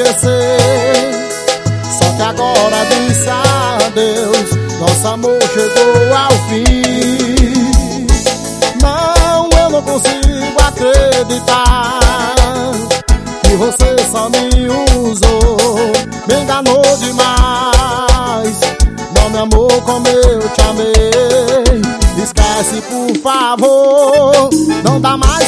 esquecer. Só que agora disse adeus Nosso amor chegou ao fim. Não, eu não consigo acreditar Que você só me usou Me enganou demais. Não me amou como eu te amei. Esquece por favor Não dá mais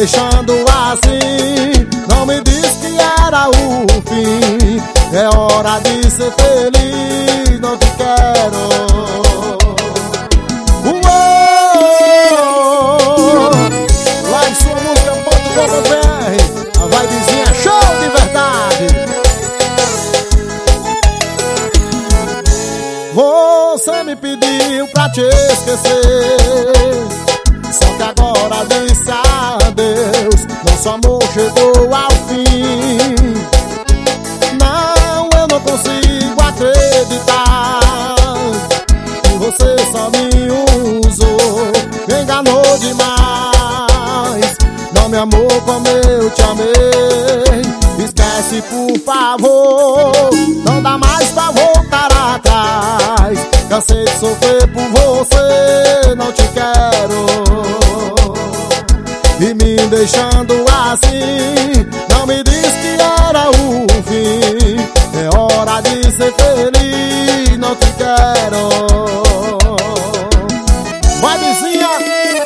deixando assim. Não me diz que era o fim. É hora de ser feliz Não te quero. Você me pediu pra te esquecer chegou ao fim. Não, eu não consigo acreditar. Que você só me usou Me enganou demais. Não me amou como eu te amei. Esquece por favor. Não dá mais pra voltar atrás. Cansei de sofrer por você, não te quero. E me deixando assim, não me diz que era o fim. É hora de ser feliz, não te quero. Vai vizinha,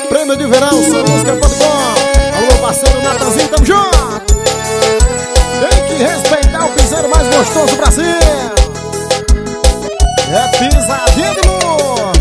prêmio de verão, sua música.com Alô parceiro Natanzinho, tamo junto. Tem que respeitar o piseiro mais gostoso do Brasil. É pisadinha de luz.